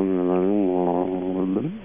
on